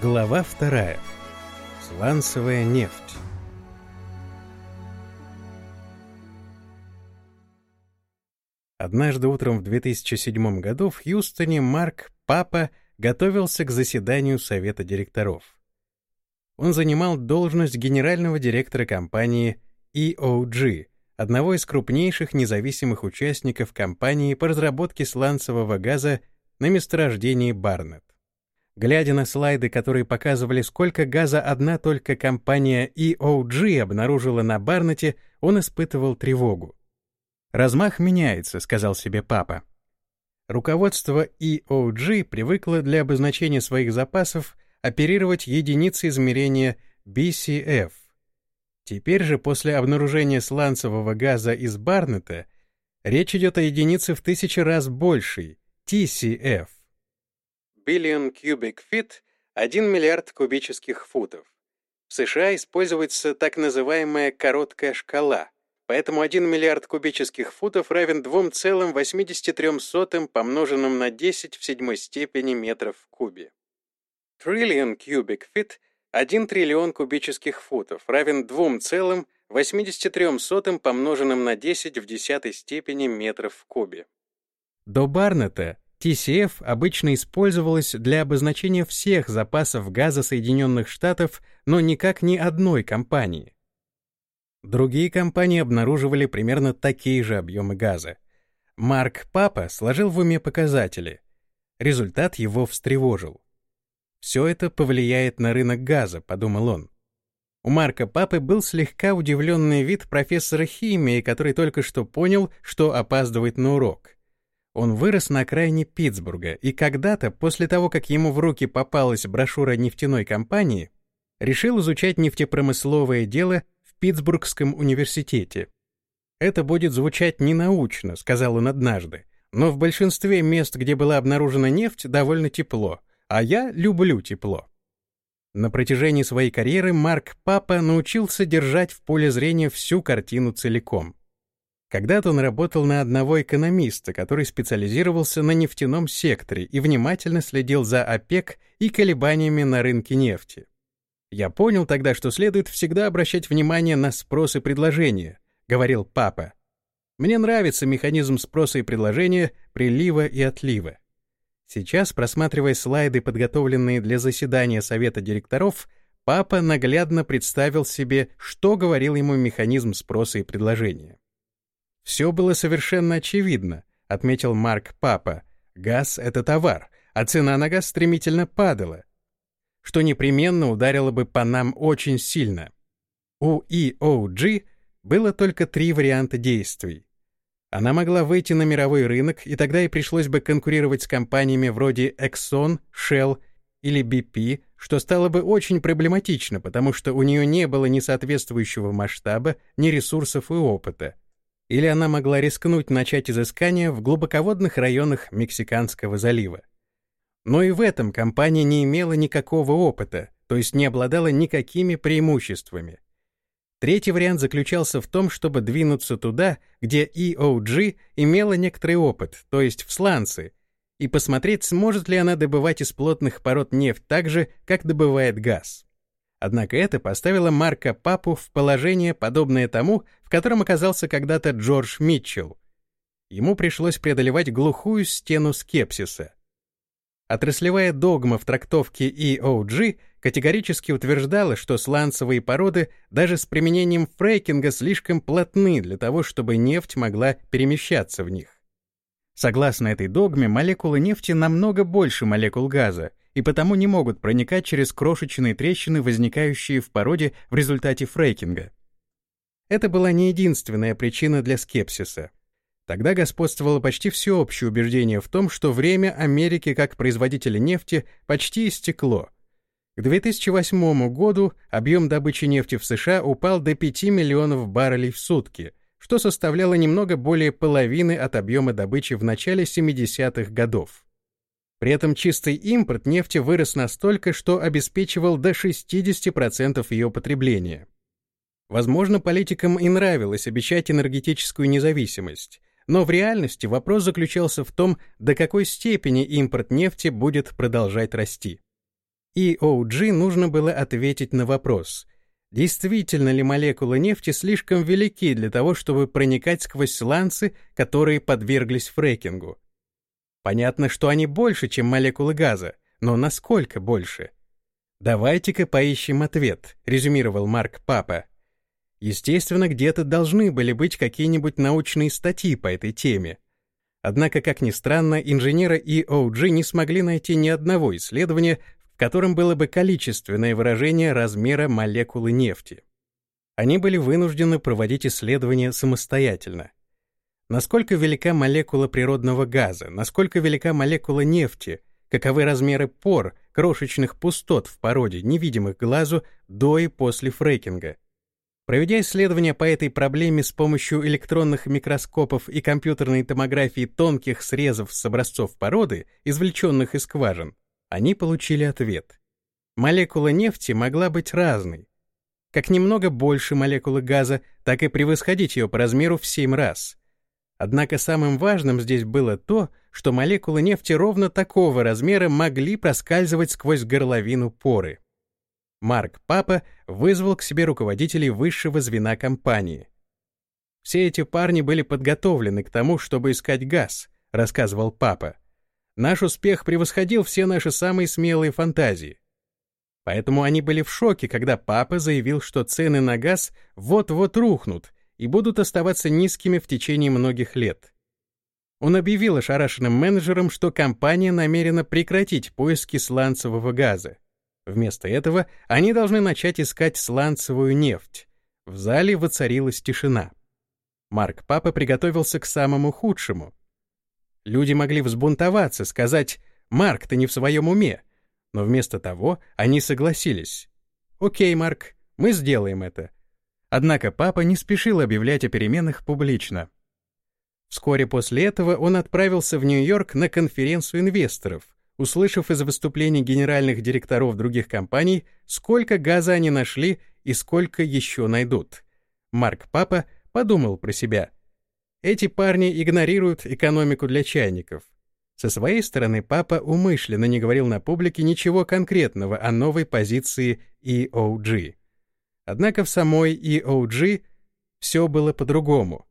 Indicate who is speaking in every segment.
Speaker 1: Глава вторая. Сланцевая нефть. Однажды утром в 2007 году в Хьюстоне Марк Папа готовился к заседанию совета директоров. Он занимал должность генерального директора компании EOG, одного из крупнейших независимых участников компании по разработке сланцевого газа на месторождении Барнетт. Глядя на слайды, которые показывали, сколько газа одна только компания EOG обнаружила на Барнете, он испытывал тревогу. «Размах меняется», — сказал себе папа. Руководство EOG привыкло для обозначения своих запасов оперировать единицей измерения BCF. Теперь же, после обнаружения сланцевого газа из Барнета, речь идет о единице в тысячи раз большей — TCF billion cubic feet — 1 миллиард кубических футов. В США используется так называемая короткая шкала, поэтому 1 миллиард кубических футов равен 2,83 помноженным на 10 в седьмой степени метров в кубе. Trillion cubic feet — 1 триллион кубических футов равен 2,83 помноженным на 10 в десятой степени метров в кубе. До Барнета TCF обычно использовалась для обозначения всех запасов газа Соединенных Штатов, но никак не одной компании. Другие компании обнаруживали примерно такие же объемы газа. Марк Папа сложил в уме показатели. Результат его встревожил. «Все это повлияет на рынок газа», — подумал он. У Марка Папы был слегка удивленный вид профессора химии, который только что понял, что опаздывает на урок. Он вырос на окраине Питтсбурга, и когда-то, после того, как ему в руки попалась брошюра нефтяной компании, решил изучать нефтепромысловое дело в Питтсбургском университете. «Это будет звучать ненаучно», — сказал он однажды, «но в большинстве мест, где была обнаружена нефть, довольно тепло, а я люблю тепло». На протяжении своей карьеры Марк Папа научился держать в поле зрения всю картину целиком. Когда-то он работал на одного экономиста, который специализировался на нефтяном секторе и внимательно следил за ОПЕК и колебаниями на рынке нефти. «Я понял тогда, что следует всегда обращать внимание на спрос и предложение», — говорил папа. «Мне нравится механизм спроса и предложения, прилива и отлива». Сейчас, просматривая слайды, подготовленные для заседания совета директоров, папа наглядно представил себе, что говорил ему механизм спроса и предложения. Все было совершенно очевидно, отметил Марк Папа. Газ — это товар, а цена на газ стремительно падала, что непременно ударило бы по нам очень сильно. У EOG было только три варианта действий. Она могла выйти на мировой рынок, и тогда ей пришлось бы конкурировать с компаниями вроде Exxon, Shell или BP, что стало бы очень проблематично, потому что у нее не было ни соответствующего масштаба, ни ресурсов и опыта или она могла рискнуть начать изыскания в глубоководных районах Мексиканского залива. Но и в этом компания не имела никакого опыта, то есть не обладала никакими преимуществами. Третий вариант заключался в том, чтобы двинуться туда, где EOG имела некоторый опыт, то есть в сланцы, и посмотреть, сможет ли она добывать из плотных пород нефть так же, как добывает газ. Однако это поставило Марка Папу в положение, подобное тому, в котором оказался когда-то Джордж Митчелл. Ему пришлось преодолевать глухую стену скепсиса. Отраслевая догма в трактовке EOG категорически утверждала, что сланцевые породы даже с применением фрейкинга слишком плотны для того, чтобы нефть могла перемещаться в них. Согласно этой догме, молекулы нефти намного больше молекул газа, и потому не могут проникать через крошечные трещины, возникающие в породе в результате фрейкинга. Это была не единственная причина для скепсиса. Тогда господствовало почти всеобщее убеждение в том, что время Америки как производителя нефти почти истекло. К 2008 году объем добычи нефти в США упал до 5 миллионов баррелей в сутки, что составляло немного более половины от объема добычи в начале 70-х годов. При этом чистый импорт нефти вырос настолько, что обеспечивал до 60% ее потребления. Возможно, политикам и нравилось обещать энергетическую независимость, но в реальности вопрос заключался в том, до какой степени импорт нефти будет продолжать расти. EOG нужно было ответить на вопрос, действительно ли молекулы нефти слишком велики для того, чтобы проникать сквозь сланцы, которые подверглись фрекингу. Понятно, что они больше, чем молекулы газа, но насколько больше? «Давайте-ка поищем ответ», — резюмировал Марк Папа. Естественно, где-то должны были быть какие-нибудь научные статьи по этой теме. Однако, как ни странно, инженеры EOG не смогли найти ни одного исследования, в котором было бы количественное выражение размера молекулы нефти. Они были вынуждены проводить исследования самостоятельно. Насколько велика молекула природного газа, насколько велика молекула нефти, каковы размеры пор, крошечных пустот в породе, невидимых глазу до и после фрейкинга. Проведя исследования по этой проблеме с помощью электронных микроскопов и компьютерной томографии тонких срезов с образцов породы, извлеченных из скважин, они получили ответ. Молекула нефти могла быть разной. Как немного больше молекулы газа, так и превосходить ее по размеру в 7 раз. Однако самым важным здесь было то, что молекулы нефти ровно такого размера могли проскальзывать сквозь горловину поры. Марк Папа вызвал к себе руководителей высшего звена компании. «Все эти парни были подготовлены к тому, чтобы искать газ», — рассказывал Папа. «Наш успех превосходил все наши самые смелые фантазии. Поэтому они были в шоке, когда Папа заявил, что цены на газ вот-вот рухнут и будут оставаться низкими в течение многих лет. Он объявил ошарашенным менеджерам, что компания намерена прекратить поиски сланцевого газа. Вместо этого они должны начать искать сланцевую нефть. В зале воцарилась тишина. Марк Папа приготовился к самому худшему. Люди могли взбунтоваться, сказать «Марк, ты не в своем уме», но вместо того они согласились. «Окей, Марк, мы сделаем это». Однако папа не спешил объявлять о переменах публично. Вскоре после этого он отправился в Нью-Йорк на конференцию инвесторов, услышав из выступлений генеральных директоров других компаний, сколько газа они нашли и сколько еще найдут. Марк Папа подумал про себя. Эти парни игнорируют экономику для чайников. Со своей стороны папа умышленно не говорил на публике ничего конкретного о новой позиции EOG. Однако в самой EOG все было по-другому.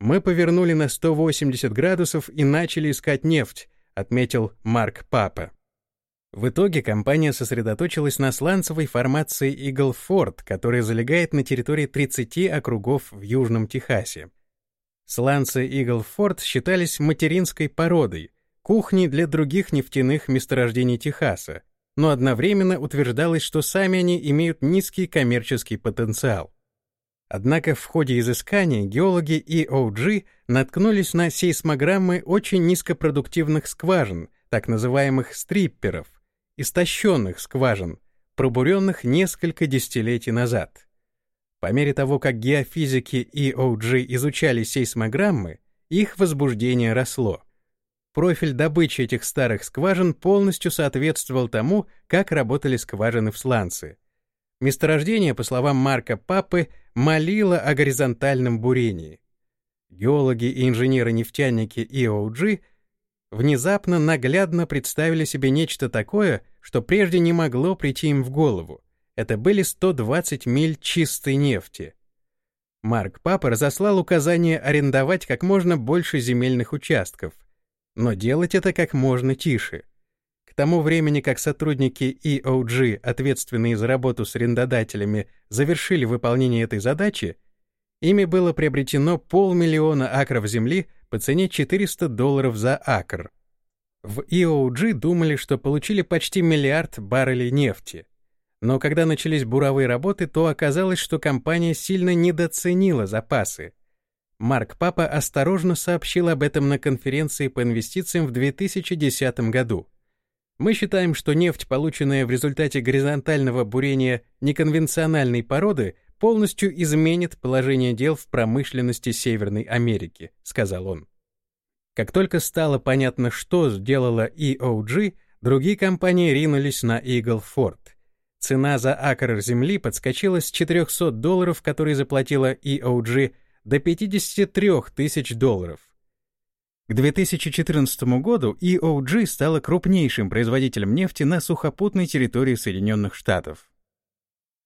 Speaker 1: Мы повернули на 180 градусов и начали искать нефть, отметил Марк Папа. В итоге компания сосредоточилась на сланцевой формации Ford, которая залегает на территории 30 округов в Южном Техасе. Сланцы Ford считались материнской породой, кухней для других нефтяных месторождений Техаса, но одновременно утверждалось, что сами они имеют низкий коммерческий потенциал. Однако в ходе изыскания геологи EOG наткнулись на сейсмограммы очень низкопродуктивных скважин, так называемых стрипперов, истощенных скважин, пробуренных несколько десятилетий назад. По мере того, как геофизики EOG изучали сейсмограммы, их возбуждение росло. Профиль добычи этих старых скважин полностью соответствовал тому, как работали скважины в сланце. Месторождение, по словам Марка Папы, молило о горизонтальном бурении. Геологи и инженеры-нефтяники EOG внезапно наглядно представили себе нечто такое, что прежде не могло прийти им в голову. Это были 120 миль чистой нефти. Марк Папа разослал указание арендовать как можно больше земельных участков, но делать это как можно тише — к тому времени, как сотрудники EOG, ответственные за работу с арендодателями, завершили выполнение этой задачи, ими было приобретено полмиллиона акров земли по цене 400 долларов за акр. В EOG думали, что получили почти миллиард баррелей нефти. Но когда начались буровые работы, то оказалось, что компания сильно недооценила запасы. Марк Папа осторожно сообщил об этом на конференции по инвестициям в 2010 году. Мы считаем, что нефть, полученная в результате горизонтального бурения неконвенциональной породы, полностью изменит положение дел в промышленности Северной Америки, сказал он. Как только стало понятно, что сделала EOG, другие компании ринулись на Eagle Ford. Цена за акр земли подскочила с 400 долларов, которые заплатила EOG, до 53 тысяч долларов. К 2014 году EOG стала крупнейшим производителем нефти на сухопутной территории Соединенных Штатов.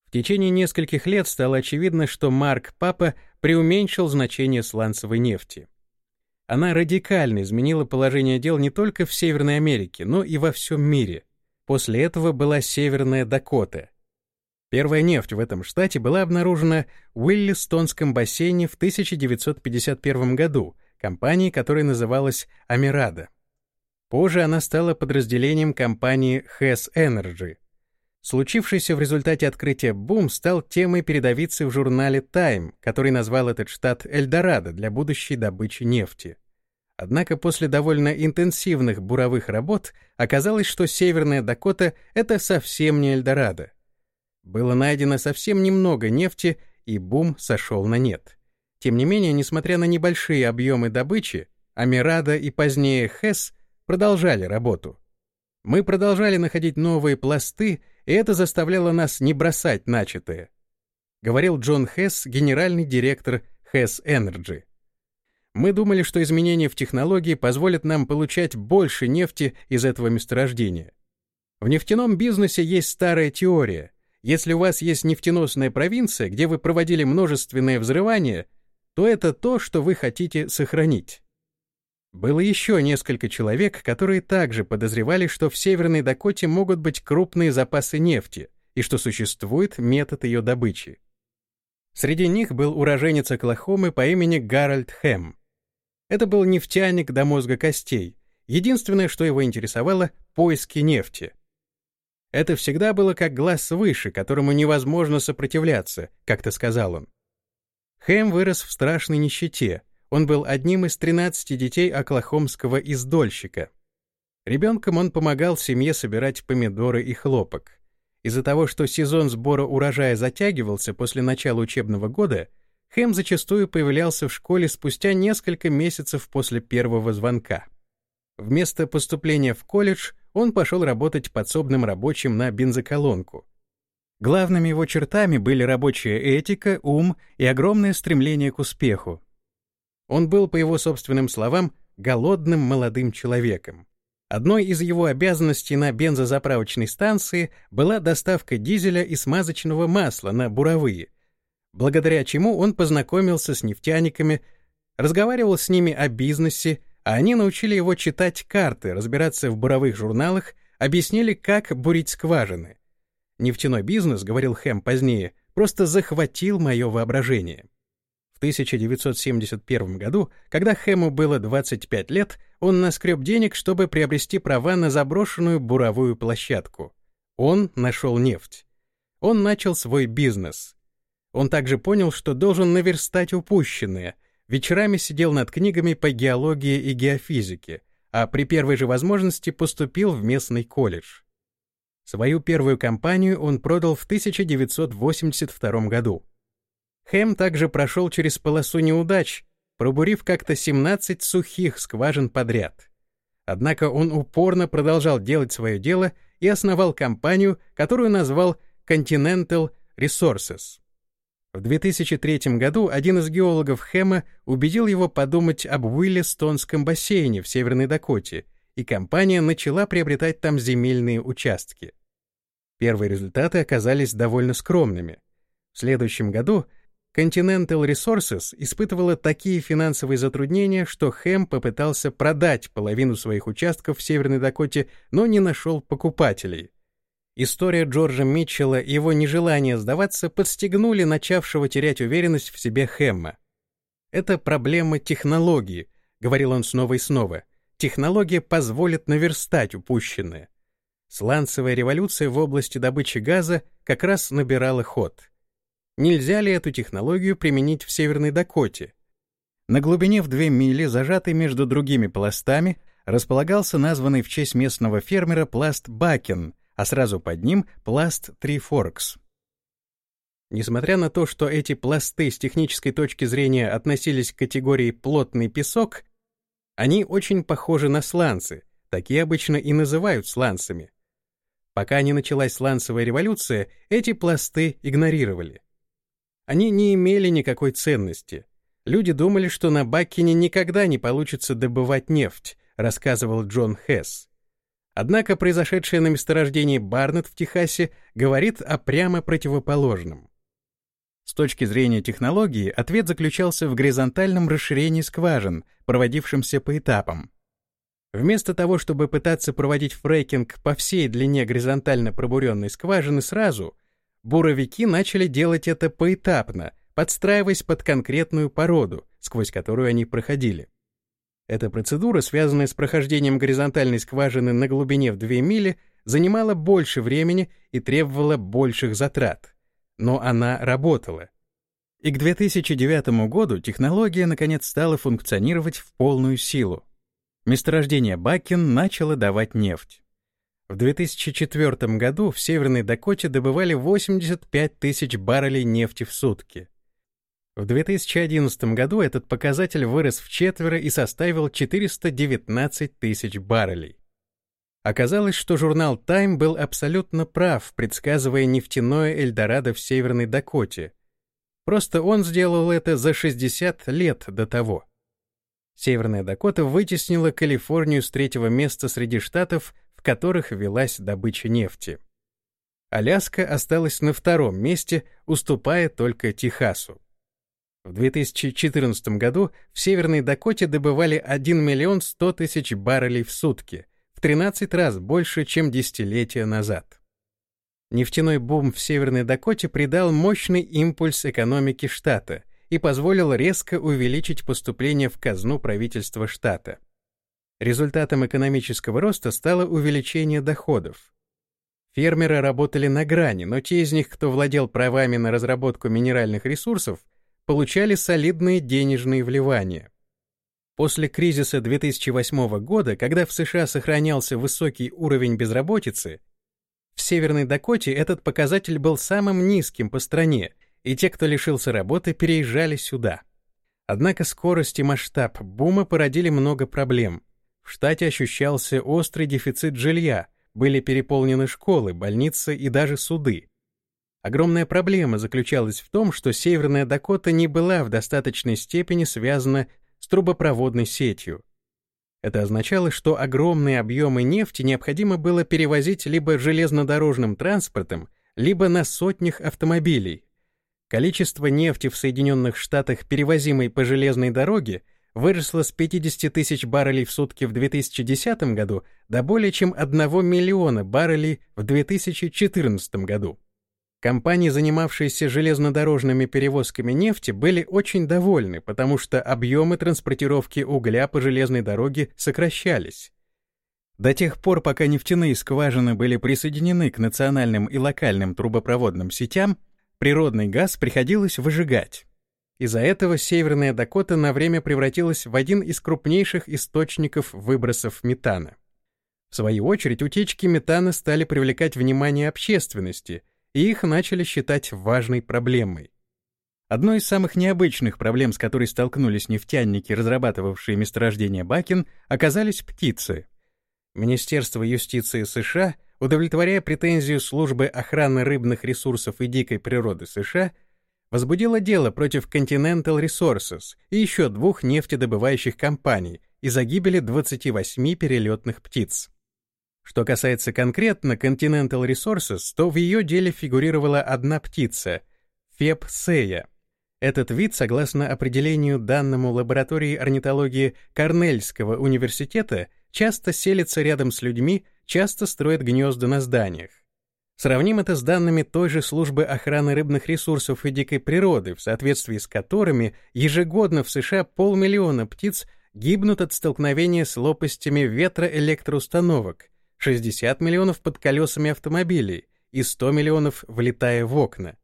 Speaker 1: В течение нескольких лет стало очевидно, что Марк Папа преуменьшил значение сланцевой нефти. Она радикально изменила положение дел не только в Северной Америке, но и во всем мире. После этого была Северная Дакота. Первая нефть в этом штате была обнаружена в Уиллистонском бассейне в 1951 году компанией, которая называлась Амирада. Позже она стала подразделением компании Hess Energy. Случившийся в результате открытия бум стал темой передовицы в журнале Time, который назвал этот штат Эльдорадо для будущей добычи нефти. Однако после довольно интенсивных буровых работ оказалось, что Северная Дакота — это совсем не Эльдорадо. Было найдено совсем немного нефти, и бум сошел на нет. Тем не менее, несмотря на небольшие объемы добычи, Амирада и позднее Хесс продолжали работу. Мы продолжали находить новые пласты, и это заставляло нас не бросать начатое. Говорил Джон Хесс, генеральный директор Хесс Energy. Мы думали, что изменения в технологии позволят нам получать больше нефти из этого месторождения. В нефтяном бизнесе есть старая теория. Если у вас есть нефтеносная провинция, где вы проводили множественное взрывание, то это то, что вы хотите сохранить. Было еще несколько человек, которые также подозревали, что в Северной Дакоте могут быть крупные запасы нефти и что существует метод ее добычи. Среди них был уроженец Оклахомы по имени Гарольд Хэм. Это был нефтяник до мозга костей. Единственное, что его интересовало — поиски нефти. Это всегда было как глаз свыше, которому невозможно сопротивляться, как-то сказал он. Хэм вырос в страшной нищете. Он был одним из 13 детей оклахомского издольщика. Ребенком он помогал семье собирать помидоры и хлопок. Из-за того, что сезон сбора урожая затягивался после начала учебного года, Хэм зачастую появлялся в школе спустя несколько месяцев после первого звонка. Вместо поступления в колледж он пошел работать подсобным рабочим на бензоколонку. Главными его чертами были рабочая этика, ум и огромное стремление к успеху. Он был, по его собственным словам, голодным молодым человеком. Одной из его обязанностей на бензозаправочной станции была доставка дизеля и смазочного масла на буровые, благодаря чему он познакомился с нефтяниками, разговаривал с ними о бизнесе, а они научили его читать карты, разбираться в буровых журналах, объяснили, как бурить скважины. Нефтяной бизнес, говорил Хэм позднее, просто захватил мое воображение. В 1971 году, когда Хэму было 25 лет, он наскреб денег, чтобы приобрести права на заброшенную буровую площадку. Он нашел нефть. Он начал свой бизнес. Он также понял, что должен наверстать упущенное. Вечерами сидел над книгами по геологии и геофизике, а при первой же возможности поступил в местный колледж. Свою первую компанию он продал в 1982 году. Хэм также прошел через полосу неудач, пробурив как-то 17 сухих скважин подряд. Однако он упорно продолжал делать свое дело и основал компанию, которую назвал Continental Resources. В 2003 году один из геологов Хэма убедил его подумать об Уиллистонском бассейне в Северной Дакоте, и компания начала приобретать там земельные участки. Первые результаты оказались довольно скромными. В следующем году Continental Resources испытывала такие финансовые затруднения, что Хэм попытался продать половину своих участков в Северной Дакоте, но не нашел покупателей. История Джорджа Митчелла и его нежелание сдаваться подстегнули начавшего терять уверенность в себе Хэмма. «Это проблема технологии», — говорил он снова и снова. «Технология позволит наверстать упущенное». Сланцевая революция в области добычи газа как раз набирала ход. Нельзя ли эту технологию применить в Северной Дакоте? На глубине в две мили, зажатый между другими пластами, располагался названный в честь местного фермера пласт Бакен — а сразу под ним пласт Three Forks. Несмотря на то, что эти пласты с технической точки зрения относились к категории плотный песок, они очень похожи на сланцы, такие обычно и называют сланцами. Пока не началась сланцевая революция, эти пласты игнорировали. Они не имели никакой ценности. Люди думали, что на Баккине никогда не получится добывать нефть, рассказывал Джон Хесс. Однако произошедшее на месторождении Барнетт в Техасе говорит о прямо противоположном. С точки зрения технологии, ответ заключался в горизонтальном расширении скважин, проводившемся по этапам. Вместо того, чтобы пытаться проводить фрейкинг по всей длине горизонтально пробуренной скважины сразу, буровики начали делать это поэтапно, подстраиваясь под конкретную породу, сквозь которую они проходили. Эта процедура, связанная с прохождением горизонтальной скважины на глубине в 2 мили, занимала больше времени и требовала больших затрат. Но она работала. И к 2009 году технология наконец стала функционировать в полную силу. Месторождение Бакин начало давать нефть. В 2004 году в Северной Дакоте добывали 85 тысяч баррелей нефти в сутки. В 2011 году этот показатель вырос в четверо и составил 419 тысяч баррелей. Оказалось, что журнал Time был абсолютно прав, предсказывая нефтяное Эльдорадо в Северной Дакоте. Просто он сделал это за 60 лет до того. Северная Дакота вытеснила Калифорнию с третьего места среди штатов, в которых велась добыча нефти. Аляска осталась на втором месте, уступая только Техасу. В 2014 году в Северной Дакоте добывали 1 миллион 100 тысяч баррелей в сутки, в 13 раз больше, чем десятилетия назад. Нефтяной бум в Северной Дакоте придал мощный импульс экономике штата и позволил резко увеличить поступления в казну правительства штата. Результатом экономического роста стало увеличение доходов. Фермеры работали на грани, но те из них, кто владел правами на разработку минеральных ресурсов, получали солидные денежные вливания. После кризиса 2008 года, когда в США сохранялся высокий уровень безработицы, в Северной Дакоте этот показатель был самым низким по стране, и те, кто лишился работы, переезжали сюда. Однако скорость и масштаб бума породили много проблем. В штате ощущался острый дефицит жилья, были переполнены школы, больницы и даже суды. Огромная проблема заключалась в том, что Северная Дакота не была в достаточной степени связана с трубопроводной сетью. Это означало, что огромные объемы нефти необходимо было перевозить либо железнодорожным транспортом, либо на сотнях автомобилей. Количество нефти в Соединенных Штатах, перевозимой по железной дороге, выросло с 50 тысяч баррелей в сутки в 2010 году до более чем 1 миллиона баррелей в 2014 году. Компании, занимавшиеся железнодорожными перевозками нефти, были очень довольны, потому что объемы транспортировки угля по железной дороге сокращались. До тех пор, пока нефтяные скважины были присоединены к национальным и локальным трубопроводным сетям, природный газ приходилось выжигать. Из-за этого Северная Дакота на время превратилась в один из крупнейших источников выбросов метана. В свою очередь, утечки метана стали привлекать внимание общественности — и их начали считать важной проблемой. Одной из самых необычных проблем, с которой столкнулись нефтяники, разрабатывавшие месторождение Бакин, оказались птицы. Министерство юстиции США, удовлетворяя претензию службы охраны рыбных ресурсов и дикой природы США, возбудило дело против Continental Resources и еще двух нефтедобывающих компаний из-за гибели 28 перелетных птиц. Что касается конкретно Continental Resources, то в ее деле фигурировала одна птица — феб-сея. Этот вид, согласно определению данному лаборатории орнитологии Корнельского университета, часто селится рядом с людьми, часто строит гнезда на зданиях. Сравним это с данными той же службы охраны рыбных ресурсов и дикой природы, в соответствии с которыми ежегодно в США полмиллиона птиц гибнут от столкновения с лопастями ветроэлектроустановок, 60 миллионов под колесами автомобилей и 100 миллионов влетая в окна.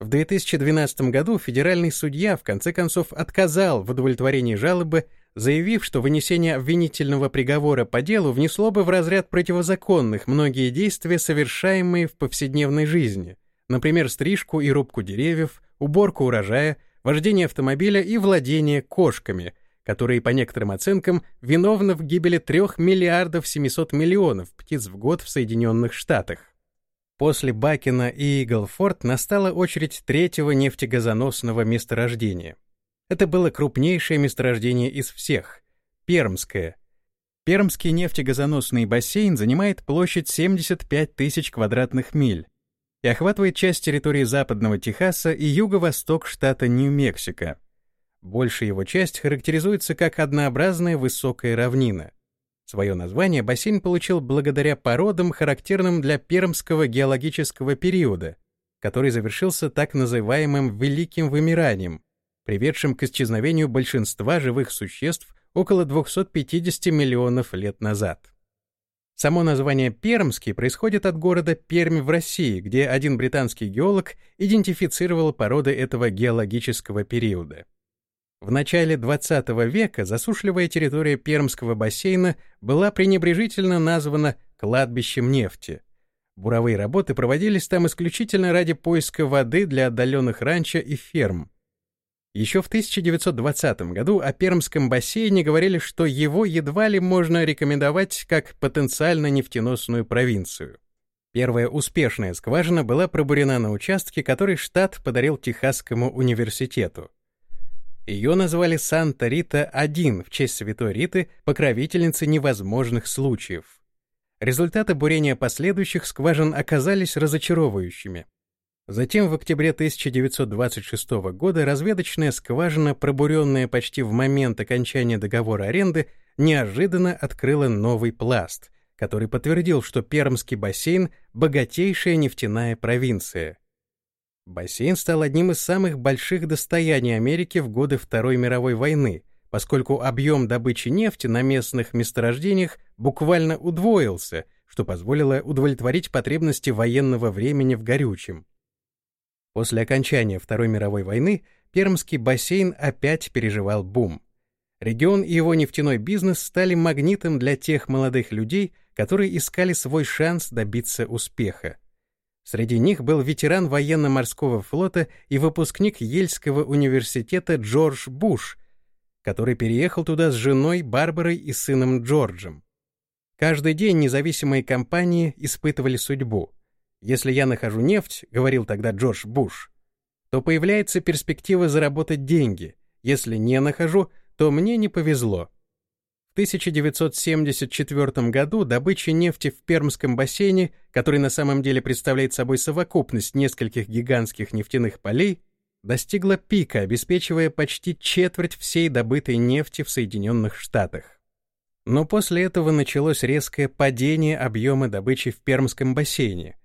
Speaker 1: В 2012 году федеральный судья в конце концов отказал в удовлетворении жалобы, заявив, что вынесение обвинительного приговора по делу внесло бы в разряд противозаконных многие действия, совершаемые в повседневной жизни, например, стрижку и рубку деревьев, уборку урожая, вождение автомобиля и владение кошками – которые, по некоторым оценкам, виновны в гибели 3 миллиардов 700 миллионов птиц в год в Соединенных Штатах. После Бакина и Иглфорд настала очередь третьего нефтегазоносного месторождения. Это было крупнейшее месторождение из всех — Пермское. Пермский нефтегазоносный бассейн занимает площадь 75 тысяч квадратных миль и охватывает часть территории западного Техаса и юго-восток штата Нью-Мексико. Большая его часть характеризуется как однообразная высокая равнина. Свое название бассейн получил благодаря породам, характерным для пермского геологического периода, который завершился так называемым «великим вымиранием», приведшим к исчезновению большинства живых существ около 250 миллионов лет назад. Само название «Пермский» происходит от города Пермь в России, где один британский геолог идентифицировал породы этого геологического периода. В начале XX века засушливая территория Пермского бассейна была пренебрежительно названа «кладбищем нефти». Буровые работы проводились там исключительно ради поиска воды для отдаленных ранчо и ферм. Еще в 1920 году о Пермском бассейне говорили, что его едва ли можно рекомендовать как потенциально нефтеносную провинцию. Первая успешная скважина была пробурена на участке, который штат подарил Техасскому университету. Ее назвали Санта-Рита-1 в честь Святой Риты, покровительницы невозможных случаев. Результаты бурения последующих скважин оказались разочаровывающими. Затем в октябре 1926 года разведочная скважина, пробуренная почти в момент окончания договора аренды, неожиданно открыла новый пласт, который подтвердил, что Пермский бассейн — богатейшая нефтяная провинция — Бассейн стал одним из самых больших достояний Америки в годы Второй мировой войны, поскольку объем добычи нефти на местных месторождениях буквально удвоился, что позволило удовлетворить потребности военного времени в горючем. После окончания Второй мировой войны Пермский бассейн опять переживал бум. Регион и его нефтяной бизнес стали магнитом для тех молодых людей, которые искали свой шанс добиться успеха. Среди них был ветеран военно-морского флота и выпускник Ельского университета Джордж Буш, который переехал туда с женой Барбарой и сыном Джорджем. Каждый день независимые компании испытывали судьбу. «Если я нахожу нефть», — говорил тогда Джордж Буш, то появляется перспектива заработать деньги. Если не нахожу, то мне не повезло. 1974 году добыча нефти в Пермском бассейне, который на самом деле представляет собой совокупность нескольких гигантских нефтяных полей, достигла пика, обеспечивая почти четверть всей добытой нефти в Соединенных Штатах. Но после этого началось резкое падение объема добычи в Пермском бассейне,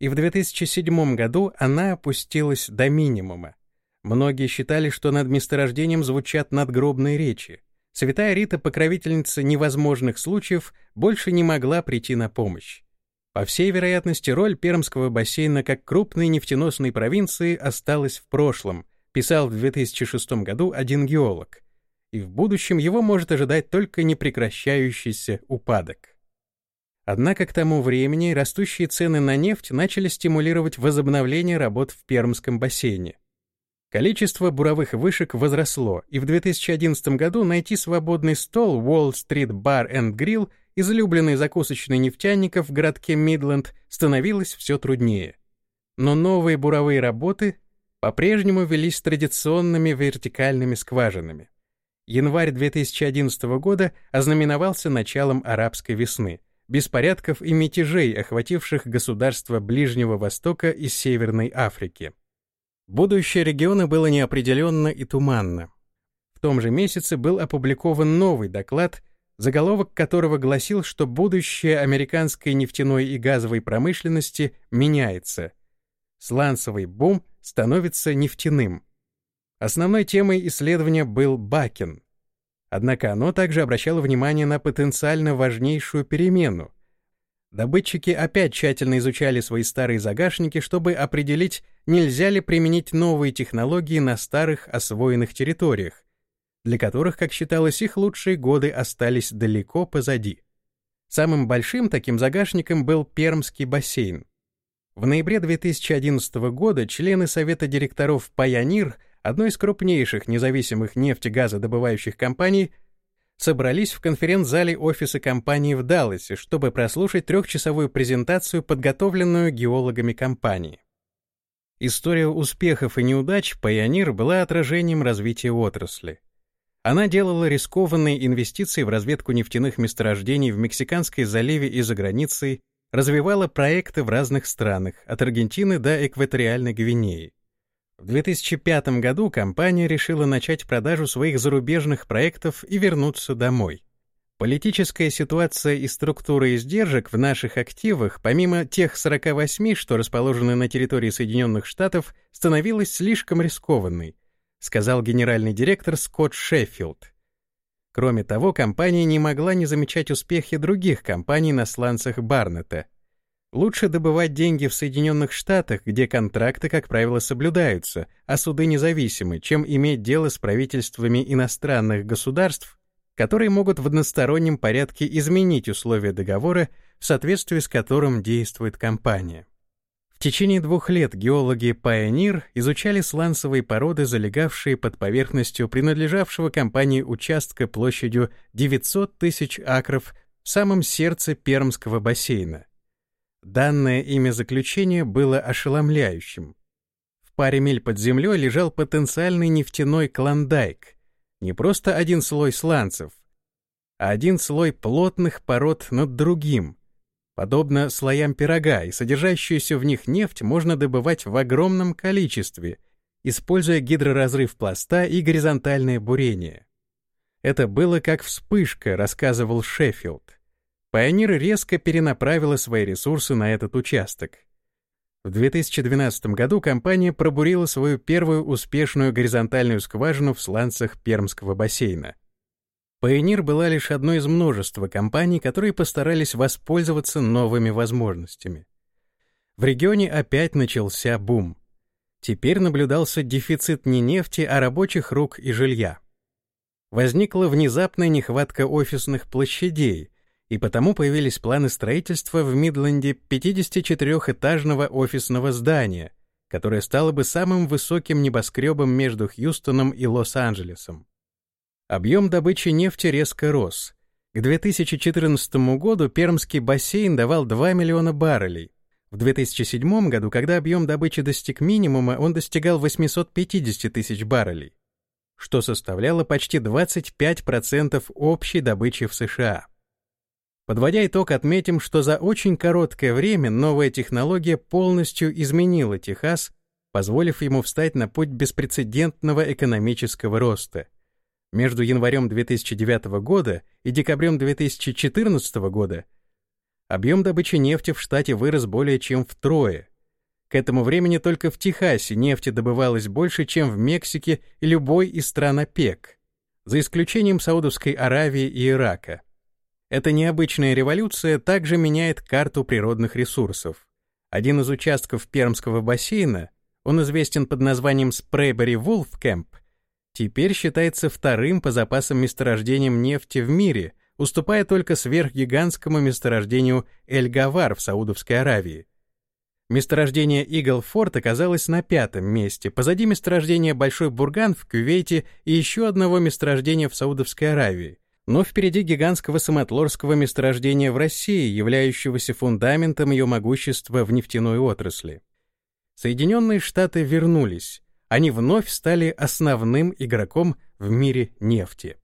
Speaker 1: и в 2007 году она опустилась до минимума. Многие считали, что над месторождением звучат надгробные речи. Святая Рита, покровительница невозможных случаев, больше не могла прийти на помощь. По всей вероятности, роль Пермского бассейна как крупной нефтеносной провинции осталась в прошлом, писал в 2006 году один геолог. И в будущем его может ожидать только непрекращающийся упадок. Однако к тому времени растущие цены на нефть начали стимулировать возобновление работ в Пермском бассейне. Количество буровых вышек возросло, и в 2011 году найти свободный стол Wall Street Bar and Grill, излюбленный закусочный нефтяников в городке Мидленд, становилось все труднее. Но новые буровые работы по-прежнему велись традиционными вертикальными скважинами. Январь 2011 года ознаменовался началом арабской весны, беспорядков и мятежей, охвативших государства Ближнего Востока и Северной Африки. Будущее региона было неопределенно и туманно. В том же месяце был опубликован новый доклад, заголовок которого гласил, что будущее американской нефтяной и газовой промышленности меняется. Сланцевый бум становится нефтяным. Основной темой исследования был Бакен. Однако оно также обращало внимание на потенциально важнейшую перемену — Добытчики опять тщательно изучали свои старые загашники, чтобы определить, нельзя ли применить новые технологии на старых освоенных территориях, для которых, как считалось, их лучшие годы остались далеко позади. Самым большим таким загашником был Пермский бассейн. В ноябре 2011 года члены Совета директоров «Пайонир», одной из крупнейших независимых нефтегазодобывающих компаний, собрались в конференц-зале офиса компании в Далласе, чтобы прослушать трехчасовую презентацию, подготовленную геологами компании. История успехов и неудач Pioneer была отражением развития отрасли. Она делала рискованные инвестиции в разведку нефтяных месторождений в Мексиканской заливе и за границей, развивала проекты в разных странах, от Аргентины до экваториальной Гвинеи. В 2005 году компания решила начать продажу своих зарубежных проектов и вернуться домой. Политическая ситуация и структура издержек в наших активах, помимо тех 48, что расположены на территории Соединенных Штатов, становилась слишком рискованной, сказал генеральный директор Скотт Шеффилд. Кроме того, компания не могла не замечать успехи других компаний на сланцах Барнета. Лучше добывать деньги в Соединенных Штатах, где контракты, как правило, соблюдаются, а суды независимы, чем иметь дело с правительствами иностранных государств, которые могут в одностороннем порядке изменить условия договора, в соответствии с которым действует компания. В течение двух лет геологи Pioneer изучали сланцевые породы, залегавшие под поверхностью принадлежавшего компании участка площадью 900 тысяч акров в самом сердце Пермского бассейна. Данное имя заключение было ошеломляющим. В паре миль под землей лежал потенциальный нефтяной клондайк — не просто один слой сланцев, а один слой плотных пород над другим. Подобно слоям пирога, и содержащуюся в них нефть можно добывать в огромном количестве, используя гидроразрыв пласта и горизонтальное бурение. Это было как вспышка, рассказывал Шеффилд. Пайонир резко перенаправила свои ресурсы на этот участок. В 2012 году компания пробурила свою первую успешную горизонтальную скважину в сланцах Пермского бассейна. Pioneer была лишь одной из множества компаний, которые постарались воспользоваться новыми возможностями. В регионе опять начался бум. Теперь наблюдался дефицит не нефти, а рабочих рук и жилья. Возникла внезапная нехватка офисных площадей, и потому появились планы строительства в Мидленде 54-этажного офисного здания, которое стало бы самым высоким небоскребом между Хьюстоном и Лос-Анджелесом. Объем добычи нефти резко рос. К 2014 году Пермский бассейн давал 2 миллиона баррелей. В 2007 году, когда объем добычи достиг минимума, он достигал 850 тысяч баррелей, что составляло почти 25% общей добычи в США. Подводя итог, отметим, что за очень короткое время новая технология полностью изменила Техас, позволив ему встать на путь беспрецедентного экономического роста. Между январем 2009 года и декабрем 2014 года объем добычи нефти в штате вырос более чем втрое. К этому времени только в Техасе нефти добывалось больше, чем в Мексике и любой из стран ОПЕК, за исключением Саудовской Аравии и Ирака. Эта необычная революция также меняет карту природных ресурсов. Один из участков Пермского бассейна, он известен под названием Спрейбери Вулф Кэмп, теперь считается вторым по запасам месторождением нефти в мире, уступая только сверхгигантскому месторождению Эль-Гавар в Саудовской Аравии. Месторождение Игл-Форт оказалось на пятом месте, позади месторождения Большой Бурган в Кувейте и еще одного месторождения в Саудовской Аравии но впереди гигантского самотлорского месторождения в России, являющегося фундаментом ее могущества в нефтяной отрасли. Соединенные Штаты вернулись, они вновь стали основным игроком в мире нефти.